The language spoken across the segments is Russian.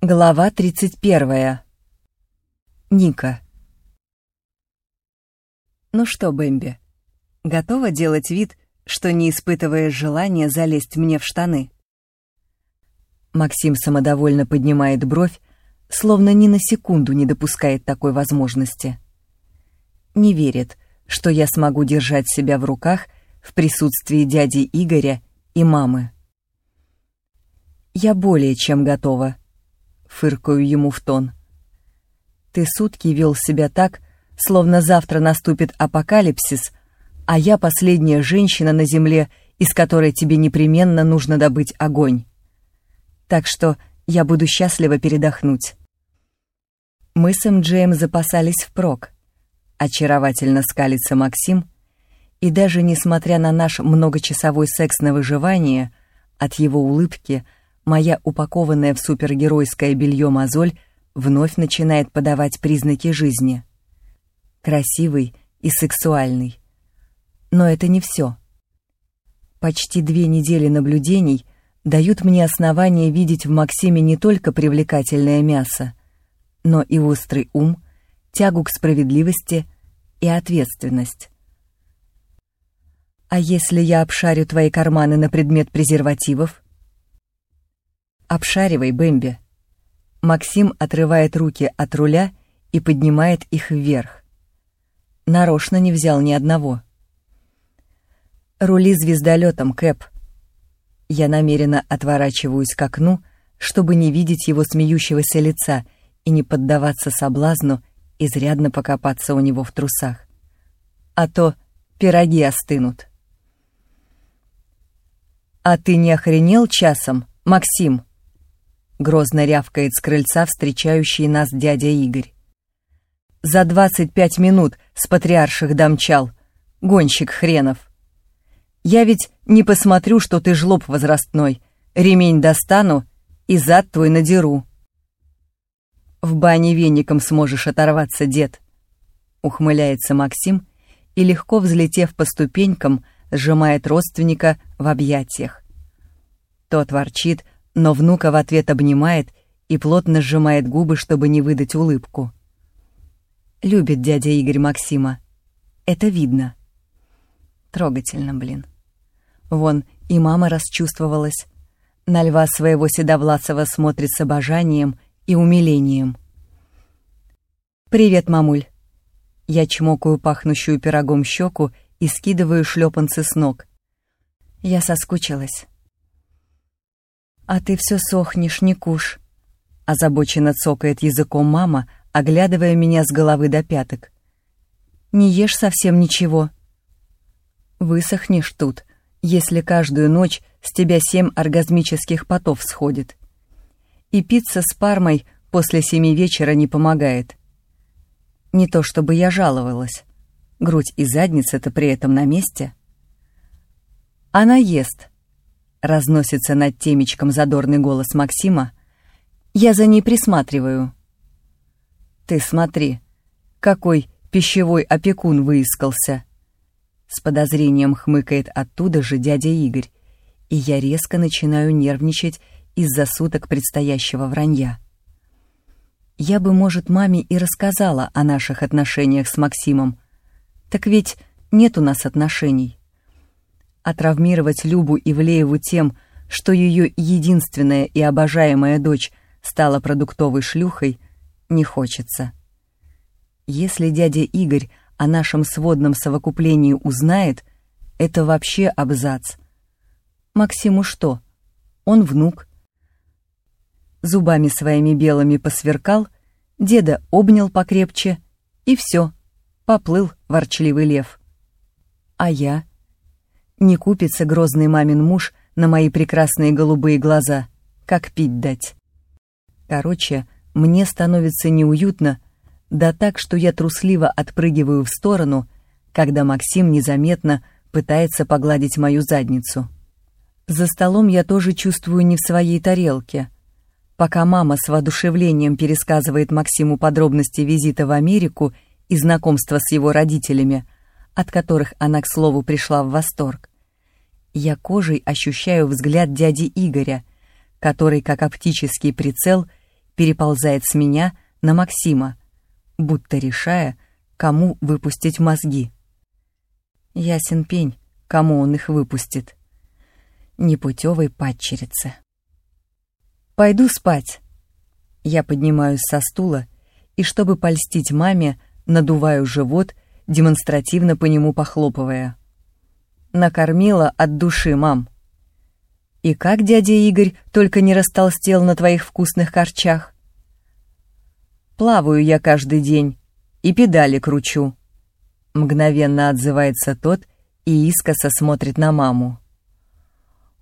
Глава 31. Ника. Ну что, Бэмби, готова делать вид, что не испытываешь желания залезть мне в штаны? Максим самодовольно поднимает бровь, словно ни на секунду не допускает такой возможности. Не верит, что я смогу держать себя в руках в присутствии дяди Игоря и мамы. Я более чем готова —— фыркаю ему в тон. «Ты сутки вел себя так, словно завтра наступит апокалипсис, а я последняя женщина на земле, из которой тебе непременно нужно добыть огонь. Так что я буду счастлива передохнуть». Мы с МДЖМ запасались впрок. Очаровательно скалится Максим, и даже несмотря на наш многочасовой секс на выживание, от его улыбки — моя упакованная в супергеройское белье мозоль вновь начинает подавать признаки жизни. Красивый и сексуальный. Но это не все. Почти две недели наблюдений дают мне основания видеть в Максиме не только привлекательное мясо, но и острый ум, тягу к справедливости и ответственность. А если я обшарю твои карманы на предмет презервативов? «Обшаривай, Бэмби». Максим отрывает руки от руля и поднимает их вверх. Нарочно не взял ни одного. «Рули звездолетом, Кэп». Я намеренно отворачиваюсь к окну, чтобы не видеть его смеющегося лица и не поддаваться соблазну изрядно покопаться у него в трусах. А то пироги остынут. «А ты не охренел часом, Максим?» Грозно рявкает с крыльца встречающий нас дядя Игорь. За двадцать пять минут с патриарших домчал. Гонщик хренов. Я ведь не посмотрю, что ты жлоб возрастной. Ремень достану и зад твой надеру. В бане веником сможешь оторваться, дед. Ухмыляется Максим и, легко взлетев по ступенькам, сжимает родственника в объятиях. Тот ворчит, но внука в ответ обнимает и плотно сжимает губы, чтобы не выдать улыбку. Любит дядя Игорь Максима. Это видно. Трогательно, блин. Вон, и мама расчувствовалась. На льва своего седовласого смотрит с обожанием и умилением. «Привет, мамуль!» Я чмокаю пахнущую пирогом щеку и скидываю шлепанцы с ног. Я соскучилась. «А ты все сохнешь, не куш!» Озабоченно цокает языком мама, оглядывая меня с головы до пяток. «Не ешь совсем ничего». «Высохнешь тут, если каждую ночь с тебя семь оргазмических потов сходит. И пицца с пармой после семи вечера не помогает. Не то чтобы я жаловалась. Грудь и задница-то при этом на месте. Она ест, Разносится над темечком задорный голос Максима. Я за ней присматриваю. Ты смотри, какой пищевой опекун выискался. С подозрением хмыкает оттуда же дядя Игорь, и я резко начинаю нервничать из-за суток предстоящего вранья. Я бы, может, маме и рассказала о наших отношениях с Максимом. Так ведь нет у нас отношений а травмировать Любу Ивлееву тем, что ее единственная и обожаемая дочь стала продуктовой шлюхой, не хочется. Если дядя Игорь о нашем сводном совокуплении узнает, это вообще абзац. Максиму что? Он внук. Зубами своими белыми посверкал, деда обнял покрепче, и все, поплыл ворчливый лев. А я? Не купится грозный мамин муж на мои прекрасные голубые глаза, как пить дать. Короче, мне становится неуютно, да так, что я трусливо отпрыгиваю в сторону, когда Максим незаметно пытается погладить мою задницу. За столом я тоже чувствую не в своей тарелке. Пока мама с воодушевлением пересказывает Максиму подробности визита в Америку и знакомства с его родителями, от которых она, к слову, пришла в восторг, я кожей ощущаю взгляд дяди Игоря, который, как оптический прицел, переползает с меня на Максима, будто решая, кому выпустить мозги. Ясен пень, кому он их выпустит. Непутевой падчерице. «Пойду спать». Я поднимаюсь со стула и, чтобы польстить маме, надуваю живот, демонстративно по нему похлопывая. Накормила от души, мам. И как дядя Игорь только не растолстел на твоих вкусных корчах? Плаваю я каждый день и педали кручу. Мгновенно отзывается тот и искоса смотрит на маму.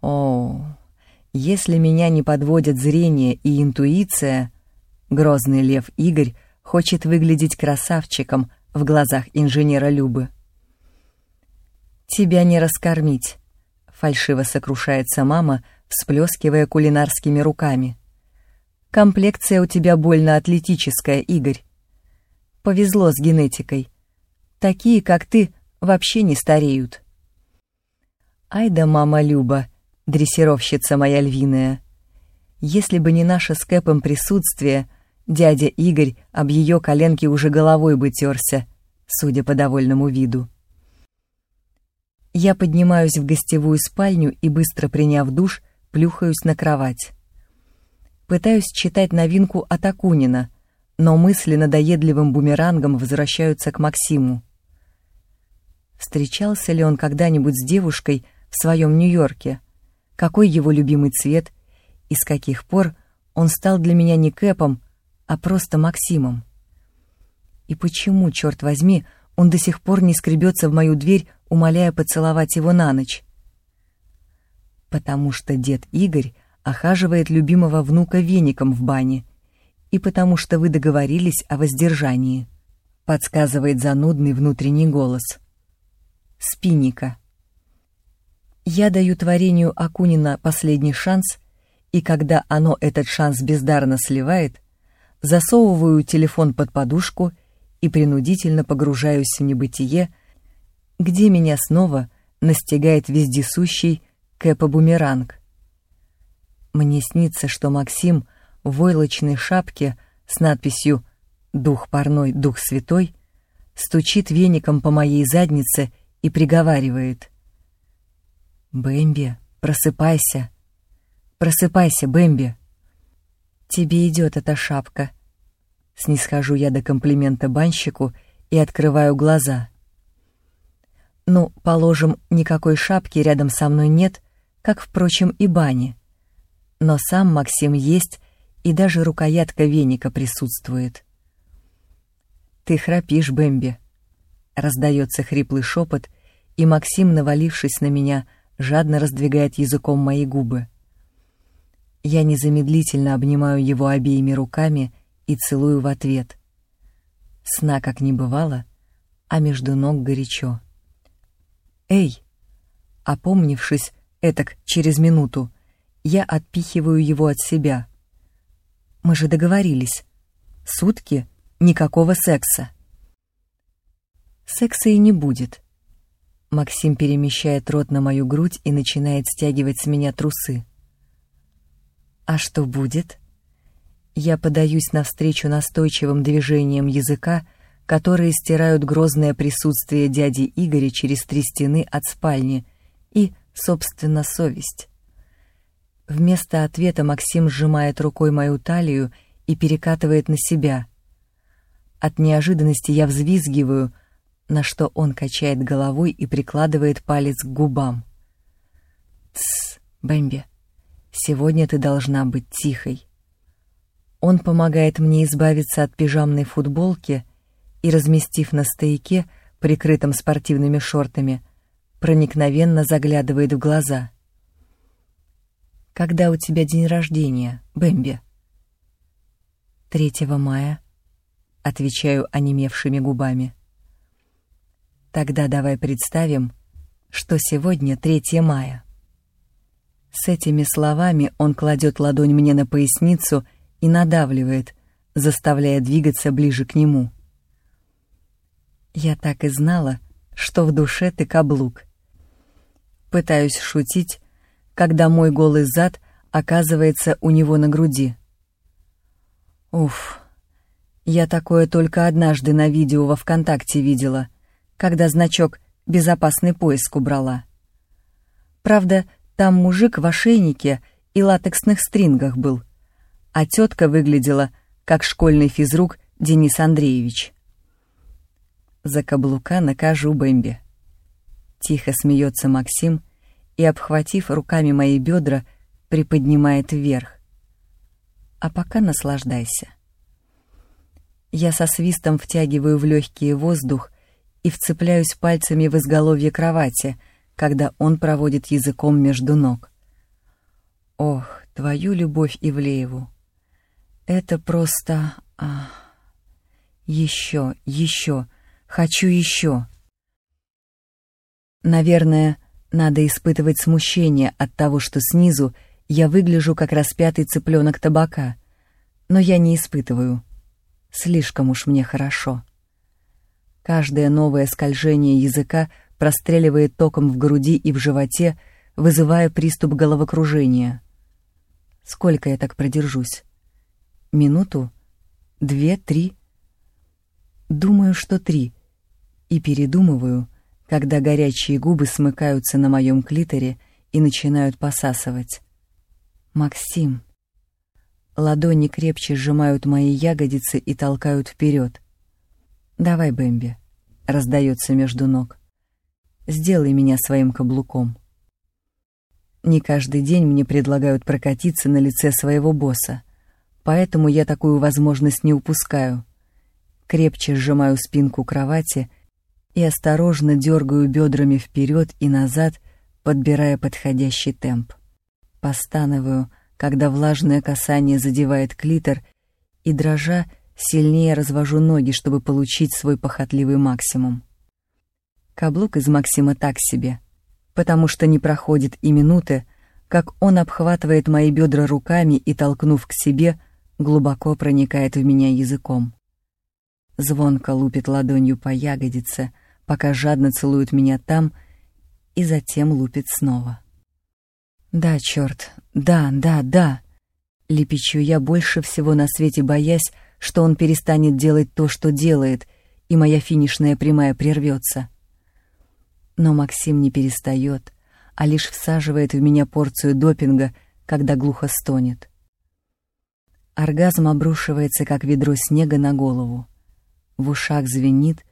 О, если меня не подводят зрение и интуиция, грозный лев Игорь хочет выглядеть красавчиком в глазах инженера Любы. «Тебя не раскормить», — фальшиво сокрушается мама, всплескивая кулинарскими руками. «Комплекция у тебя больно атлетическая, Игорь. Повезло с генетикой. Такие, как ты, вообще не стареют». «Ай да мама Люба, дрессировщица моя львиная. Если бы не наше с Кэпом присутствие, дядя Игорь об ее коленке уже головой бы терся, судя по довольному виду. Я поднимаюсь в гостевую спальню и, быстро приняв душ, плюхаюсь на кровать. Пытаюсь читать новинку от Акунина, но мысли надоедливым бумерангом возвращаются к Максиму. Встречался ли он когда-нибудь с девушкой в своем Нью-Йорке? Какой его любимый цвет? И с каких пор он стал для меня не Кэпом, а просто Максимом? И почему, черт возьми, он до сих пор не скребется в мою дверь, умоляя поцеловать его на ночь. Потому что дед Игорь охаживает любимого внука веником в бане, и потому что вы договорились о воздержании, подсказывает занудный внутренний голос. Спинника. Я даю творению Акунина последний шанс, и когда оно этот шанс бездарно сливает, засовываю телефон под подушку и принудительно погружаюсь в небытие, где меня снова настигает вездесущий Кэпа-бумеранг. Мне снится, что Максим в войлочной шапке с надписью «Дух парной, дух святой» стучит веником по моей заднице и приговаривает. «Бэмби, просыпайся! Просыпайся, Бэмби!» «Тебе идет эта шапка», Снисхожу я до комплимента банщику и открываю глаза. Ну, положим, никакой шапки рядом со мной нет, как, впрочем, и бани. Но сам Максим есть, и даже рукоятка веника присутствует. «Ты храпишь, Бэмби», — раздается хриплый шепот, и Максим, навалившись на меня, жадно раздвигает языком мои губы. Я незамедлительно обнимаю его обеими руками — и целую в ответ. Сна как не бывало, а между ног горячо. «Эй!» Опомнившись, этак через минуту, я отпихиваю его от себя. «Мы же договорились. Сутки — никакого секса». «Секса и не будет». Максим перемещает рот на мою грудь и начинает стягивать с меня трусы. «А что будет?» Я подаюсь навстречу настойчивым движениям языка, которые стирают грозное присутствие дяди Игоря через три стены от спальни и, собственно, совесть. Вместо ответа Максим сжимает рукой мою талию и перекатывает на себя. От неожиданности я взвизгиваю, на что он качает головой и прикладывает палец к губам. «Тссс, Бэмби, сегодня ты должна быть тихой». Он помогает мне избавиться от пижамной футболки и, разместив на стояке, прикрытом спортивными шортами, проникновенно заглядывает в глаза. «Когда у тебя день рождения, Бэмби?» «3 мая», — отвечаю онемевшими губами. «Тогда давай представим, что сегодня 3 мая». С этими словами он кладет ладонь мне на поясницу и надавливает, заставляя двигаться ближе к нему. Я так и знала, что в душе ты каблук. Пытаюсь шутить, когда мой голый зад оказывается у него на груди. Уф, я такое только однажды на видео во ВКонтакте видела, когда значок «Безопасный поиск» убрала. Правда, там мужик в ошейнике и латексных стрингах был, а тетка выглядела, как школьный физрук Денис Андреевич. За каблука накажу Бэмби. Тихо смеется Максим и, обхватив руками мои бедра, приподнимает вверх. А пока наслаждайся. Я со свистом втягиваю в легкий воздух и вцепляюсь пальцами в изголовье кровати, когда он проводит языком между ног. Ох, твою любовь Ивлееву! Это просто... А... Еще, еще, хочу еще. Наверное, надо испытывать смущение от того, что снизу я выгляжу как распятый цыпленок табака. Но я не испытываю. Слишком уж мне хорошо. Каждое новое скольжение языка простреливает током в груди и в животе, вызывая приступ головокружения. Сколько я так продержусь? Минуту? Две? Три? Думаю, что три. И передумываю, когда горячие губы смыкаются на моем клиторе и начинают посасывать. Максим. Ладони крепче сжимают мои ягодицы и толкают вперед. «Давай, Бэмби», — раздается между ног. «Сделай меня своим каблуком». Не каждый день мне предлагают прокатиться на лице своего босса, поэтому я такую возможность не упускаю. Крепче сжимаю спинку кровати и осторожно дергаю бедрами вперед и назад, подбирая подходящий темп. Постанываю, когда влажное касание задевает клитор, и, дрожа, сильнее развожу ноги, чтобы получить свой похотливый максимум. Каблук из Максима так себе, потому что не проходит и минуты, как он обхватывает мои бедра руками и, толкнув к себе, глубоко проникает в меня языком. Звонко лупит ладонью по ягодице, пока жадно целует меня там и затем лупит снова. «Да, черт, да, да, да!» Лепечу я больше всего на свете, боясь, что он перестанет делать то, что делает, и моя финишная прямая прервется. Но Максим не перестает, а лишь всаживает в меня порцию допинга, когда глухо стонет. Оргазм обрушивается, как ведро снега на голову. В ушах звенит,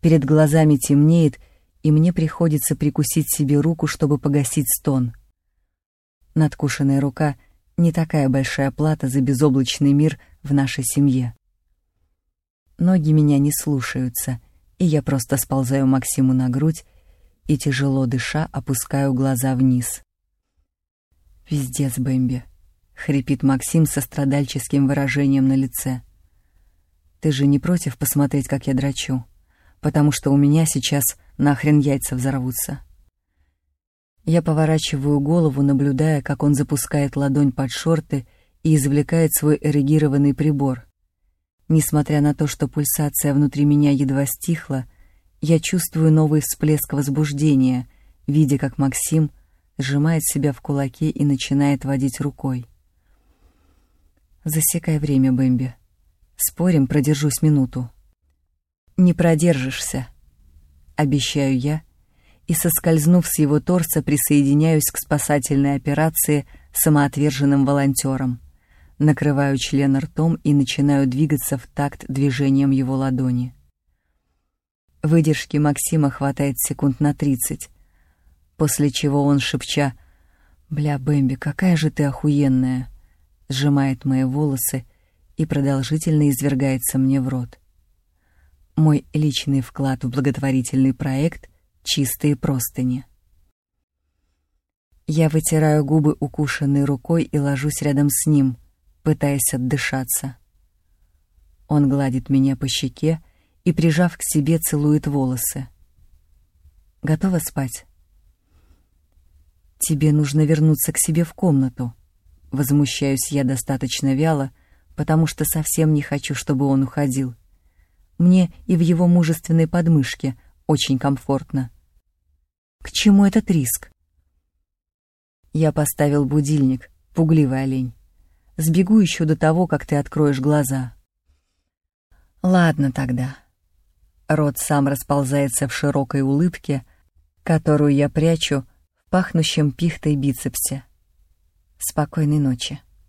перед глазами темнеет, и мне приходится прикусить себе руку, чтобы погасить стон. Надкушенная рука — не такая большая плата за безоблачный мир в нашей семье. Ноги меня не слушаются, и я просто сползаю Максиму на грудь и, тяжело дыша, опускаю глаза вниз. «Пиздец, Бэмби», — хрипит Максим со страдальческим выражением на лице. «Ты же не против посмотреть, как я драчу? Потому что у меня сейчас нахрен яйца взорвутся». Я поворачиваю голову, наблюдая, как он запускает ладонь под шорты и извлекает свой эрегированный прибор. Несмотря на то, что пульсация внутри меня едва стихла, я чувствую новый всплеск возбуждения, видя, как Максим сжимает себя в кулаке и начинает водить рукой. Засекай время, Бэмби. Спорим, продержусь минуту. Не продержишься, обещаю я, и, соскользнув с его торса, присоединяюсь к спасательной операции самоотверженным волонтером. Накрываю член ртом и начинаю двигаться в такт движением его ладони. Выдержки Максима хватает секунд на тридцать, после чего он, шепча «Бля, Бэмби, какая же ты охуенная!» Сжимает мои волосы и продолжительно извергается мне в рот. Мой личный вклад в благотворительный проект — чистые простыни. Я вытираю губы укушенной рукой и ложусь рядом с ним, пытаясь отдышаться. Он гладит меня по щеке и, прижав к себе, целует волосы. Готова спать? Тебе нужно вернуться к себе в комнату. Возмущаюсь я достаточно вяло, потому что совсем не хочу, чтобы он уходил. Мне и в его мужественной подмышке очень комфортно. К чему этот риск? Я поставил будильник, пугливый олень. Сбегу еще до того, как ты откроешь глаза. Ладно тогда. Рот сам расползается в широкой улыбке, которую я прячу в пахнущем пихтой бицепсе. Спокойной ночи.